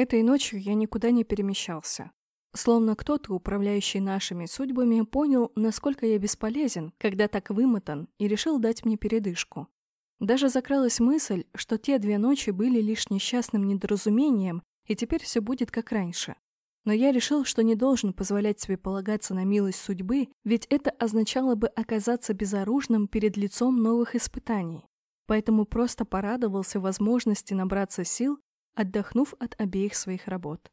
Этой ночью я никуда не перемещался. Словно кто-то, управляющий нашими судьбами, понял, насколько я бесполезен, когда так вымотан, и решил дать мне передышку. Даже закралась мысль, что те две ночи были лишь несчастным недоразумением, и теперь все будет как раньше. Но я решил, что не должен позволять себе полагаться на милость судьбы, ведь это означало бы оказаться безоружным перед лицом новых испытаний. Поэтому просто порадовался возможности набраться сил, отдохнув от обеих своих работ.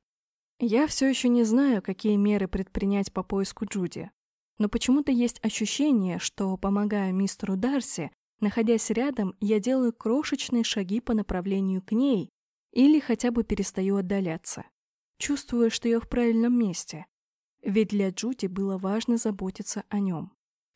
Я все еще не знаю, какие меры предпринять по поиску Джуди. Но почему-то есть ощущение, что, помогая мистеру Дарси, находясь рядом, я делаю крошечные шаги по направлению к ней или хотя бы перестаю отдаляться. Чувствую, что я в правильном месте. Ведь для Джуди было важно заботиться о нем.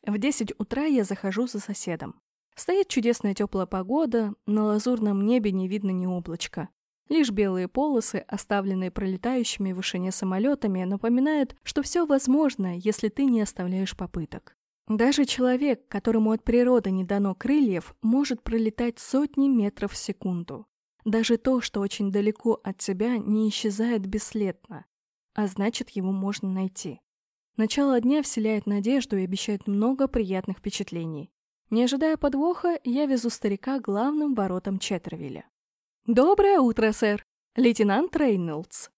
В 10 утра я захожу за соседом. Стоит чудесная теплая погода, на лазурном небе не видно ни облачка. Лишь белые полосы, оставленные пролетающими в вышине самолетами, напоминают, что все возможно, если ты не оставляешь попыток. Даже человек, которому от природы не дано крыльев, может пролетать сотни метров в секунду. Даже то, что очень далеко от тебя, не исчезает бесследно, а значит, его можно найти. Начало дня вселяет надежду и обещает много приятных впечатлений. Не ожидая подвоха, я везу старика главным воротам Четтервилля. «Доброе утро, сэр! Лейтенант Рейнольдс.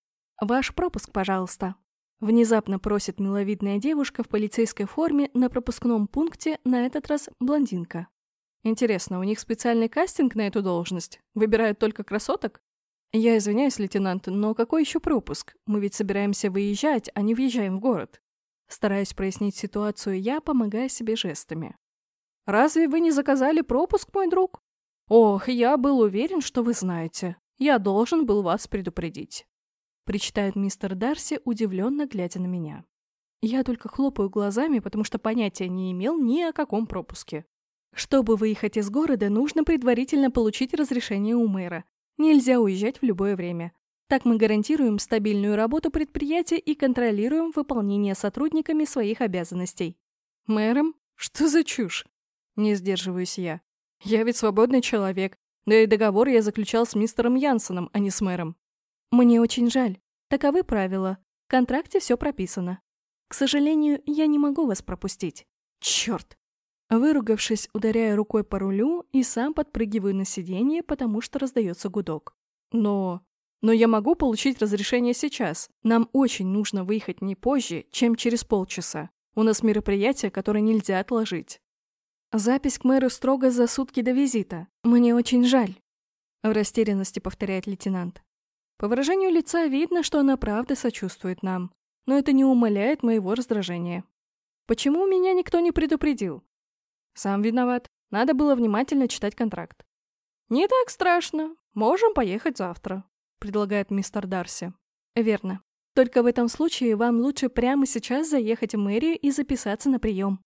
Ваш пропуск, пожалуйста!» Внезапно просит миловидная девушка в полицейской форме на пропускном пункте, на этот раз блондинка. Интересно, у них специальный кастинг на эту должность? Выбирают только красоток? Я извиняюсь, лейтенант, но какой еще пропуск? Мы ведь собираемся выезжать, а не въезжаем в город. Стараюсь прояснить ситуацию я, помогая себе жестами. «Разве вы не заказали пропуск, мой друг?» «Ох, я был уверен, что вы знаете. Я должен был вас предупредить», — причитает мистер Дарси, удивленно глядя на меня. Я только хлопаю глазами, потому что понятия не имел ни о каком пропуске. Чтобы выехать из города, нужно предварительно получить разрешение у мэра. Нельзя уезжать в любое время. Так мы гарантируем стабильную работу предприятия и контролируем выполнение сотрудниками своих обязанностей. Мэром? Что за чушь? Не сдерживаюсь я. Я ведь свободный человек, да и договор я заключал с мистером Янсоном, а не с мэром. Мне очень жаль. Таковы правила. В контракте все прописано. К сожалению, я не могу вас пропустить. Черт! Выругавшись, ударяя рукой по рулю и сам подпрыгиваю на сиденье, потому что раздается гудок. Но... Но я могу получить разрешение сейчас. Нам очень нужно выехать не позже, чем через полчаса. У нас мероприятие, которое нельзя отложить. Запись к мэру строго за сутки до визита. Мне очень жаль. В растерянности повторяет лейтенант. По выражению лица видно, что она правда сочувствует нам. Но это не умаляет моего раздражения. Почему меня никто не предупредил? Сам виноват. Надо было внимательно читать контракт. «Не так страшно. Можем поехать завтра», — предлагает мистер Дарси. «Верно. Только в этом случае вам лучше прямо сейчас заехать в мэрию и записаться на прием.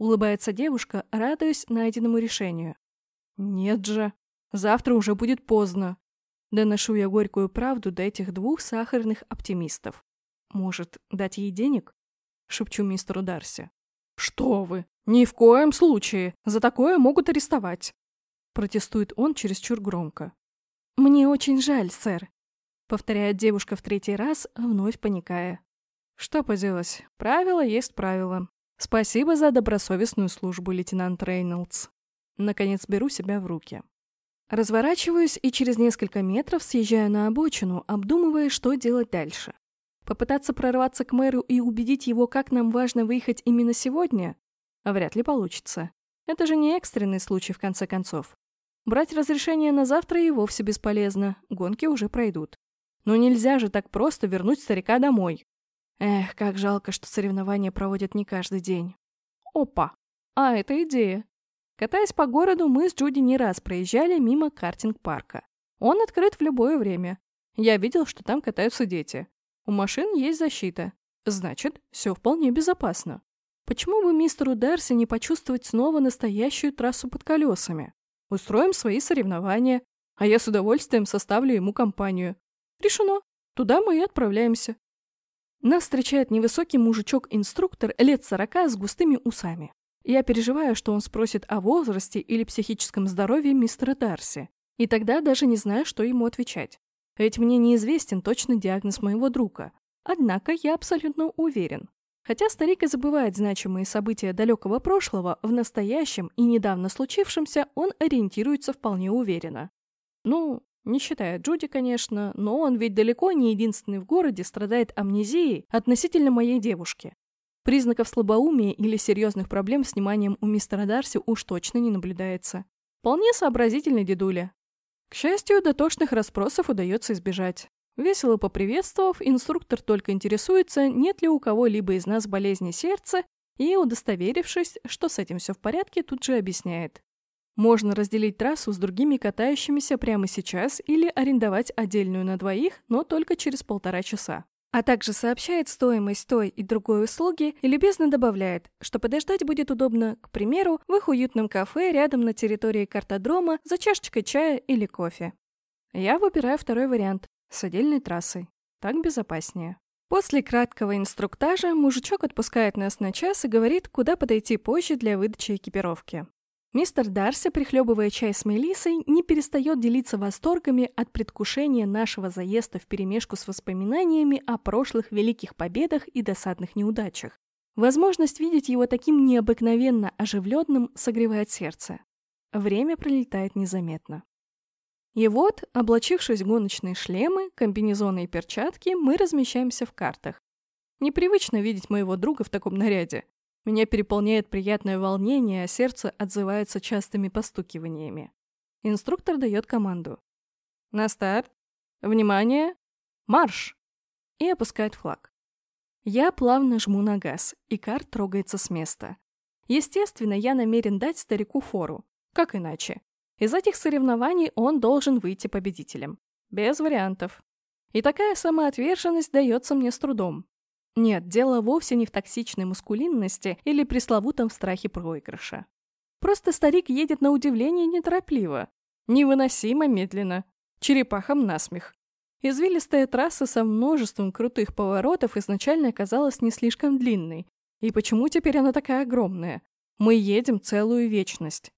Улыбается девушка, радуясь найденному решению. Нет же, завтра уже будет поздно. Доношу я горькую правду до этих двух сахарных оптимистов. Может, дать ей денег? Шепчу мистеру Дарси. Что вы? Ни в коем случае. За такое могут арестовать. Протестует он чересчур громко. Мне очень жаль, сэр. Повторяет девушка в третий раз, вновь паникая. Что поделать, правило есть правило. Спасибо за добросовестную службу, лейтенант Рейнольдс. Наконец беру себя в руки. Разворачиваюсь и через несколько метров съезжаю на обочину, обдумывая, что делать дальше. Попытаться прорваться к мэру и убедить его, как нам важно выехать именно сегодня? Вряд ли получится. Это же не экстренный случай, в конце концов. Брать разрешение на завтра и вовсе бесполезно, гонки уже пройдут. Но нельзя же так просто вернуть старика домой. Эх, как жалко, что соревнования проводят не каждый день. Опа! А это идея. Катаясь по городу, мы с Джуди не раз проезжали мимо картинг-парка. Он открыт в любое время. Я видел, что там катаются дети. У машин есть защита. Значит, все вполне безопасно. Почему бы мистеру Дарси не почувствовать снова настоящую трассу под колесами? Устроим свои соревнования, а я с удовольствием составлю ему компанию. Решено. Туда мы и отправляемся. Нас встречает невысокий мужичок-инструктор лет сорока с густыми усами. Я переживаю, что он спросит о возрасте или психическом здоровье мистера Дарси. И тогда даже не знаю, что ему отвечать. Ведь мне неизвестен точный диагноз моего друга. Однако я абсолютно уверен. Хотя старик и забывает значимые события далекого прошлого, в настоящем и недавно случившемся он ориентируется вполне уверенно. Ну, не считая Джуди, конечно, но он ведь далеко не единственный в городе страдает амнезией относительно моей девушки. Признаков слабоумия или серьезных проблем с вниманием у мистера Дарси уж точно не наблюдается. Вполне сообразительный дедуля. К счастью, дотошных расспросов удается избежать. Весело поприветствовав, инструктор только интересуется, нет ли у кого-либо из нас болезни сердца, и, удостоверившись, что с этим все в порядке, тут же объясняет. Можно разделить трассу с другими катающимися прямо сейчас или арендовать отдельную на двоих, но только через полтора часа. А также сообщает стоимость той и другой услуги и любезно добавляет, что подождать будет удобно, к примеру, в их уютном кафе рядом на территории картодрома за чашечкой чая или кофе. Я выбираю второй вариант, с отдельной трассой. Так безопаснее. После краткого инструктажа мужичок отпускает нас на час и говорит, куда подойти позже для выдачи экипировки. Мистер Дарси, прихлебывая чай с Мелиссой, не перестает делиться восторгами от предвкушения нашего заезда вперемешку с воспоминаниями о прошлых великих победах и досадных неудачах. Возможность видеть его таким необыкновенно оживленным согревает сердце. Время пролетает незаметно. И вот, облачившись в гоночные шлемы, комбинезоны и перчатки, мы размещаемся в картах. Непривычно видеть моего друга в таком наряде. Меня переполняет приятное волнение, а сердце отзывается частыми постукиваниями. Инструктор дает команду. На старт. Внимание. Марш! И опускает флаг. Я плавно жму на газ, и карт трогается с места. Естественно, я намерен дать старику фору. Как иначе? Из этих соревнований он должен выйти победителем. Без вариантов. И такая самоотверженность дается мне с трудом. Нет, дело вовсе не в токсичной мускулинности или пресловутом страхе проигрыша. Просто старик едет на удивление неторопливо, невыносимо медленно, черепахам насмех. Извилистая трасса со множеством крутых поворотов изначально казалась не слишком длинной. И почему теперь она такая огромная? Мы едем целую вечность.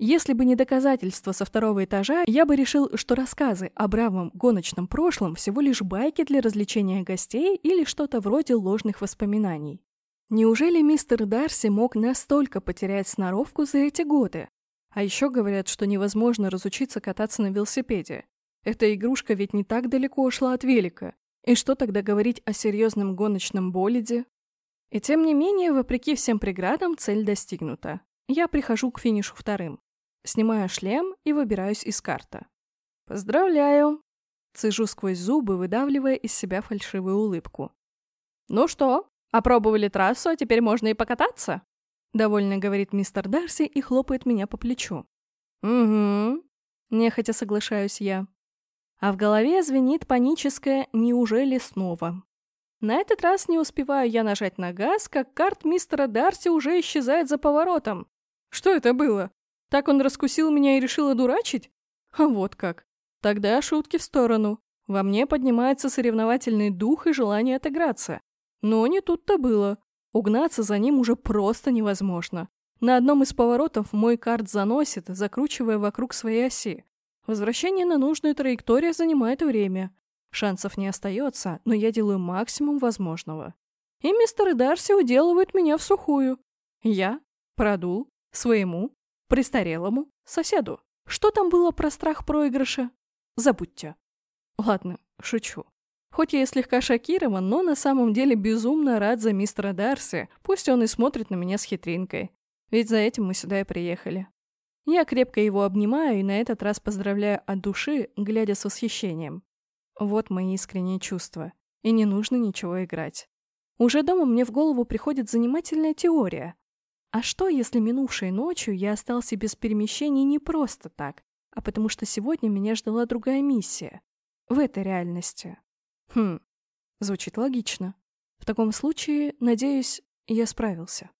Если бы не доказательства со второго этажа, я бы решил, что рассказы о бравом гоночном прошлом всего лишь байки для развлечения гостей или что-то вроде ложных воспоминаний. Неужели мистер Дарси мог настолько потерять сноровку за эти годы? А еще говорят, что невозможно разучиться кататься на велосипеде. Эта игрушка ведь не так далеко ушла от велика. И что тогда говорить о серьезном гоночном болиде? И тем не менее, вопреки всем преградам, цель достигнута. Я прихожу к финишу вторым. Снимаю шлем и выбираюсь из карта. «Поздравляю!» Цежу сквозь зубы, выдавливая из себя фальшивую улыбку. «Ну что, опробовали трассу, а теперь можно и покататься?» Довольно говорит мистер Дарси и хлопает меня по плечу. «Угу», — нехотя соглашаюсь я. А в голове звенит паническое «неужели снова?». На этот раз не успеваю я нажать на газ, как карт мистера Дарси уже исчезает за поворотом. Что это было? Так он раскусил меня и решил одурачить? А вот как. Тогда шутки в сторону. Во мне поднимается соревновательный дух и желание отыграться. Но не тут-то было. Угнаться за ним уже просто невозможно. На одном из поворотов мой карт заносит, закручивая вокруг своей оси. Возвращение на нужную траекторию занимает время. Шансов не остается, но я делаю максимум возможного. И мистер Дарси уделывает меня в сухую. Я продул своему престарелому соседу. Что там было про страх проигрыша? Забудьте. Ладно, шучу. Хоть я и слегка шокирован, но на самом деле безумно рад за мистера Дарси, пусть он и смотрит на меня с хитринкой. Ведь за этим мы сюда и приехали. Я крепко его обнимаю и на этот раз поздравляю от души, глядя с восхищением. Вот мои искренние чувства. И не нужно ничего играть. Уже дома мне в голову приходит занимательная теория. А что, если минувшей ночью я остался без перемещений не просто так, а потому что сегодня меня ждала другая миссия? В этой реальности. Хм, звучит логично. В таком случае, надеюсь, я справился.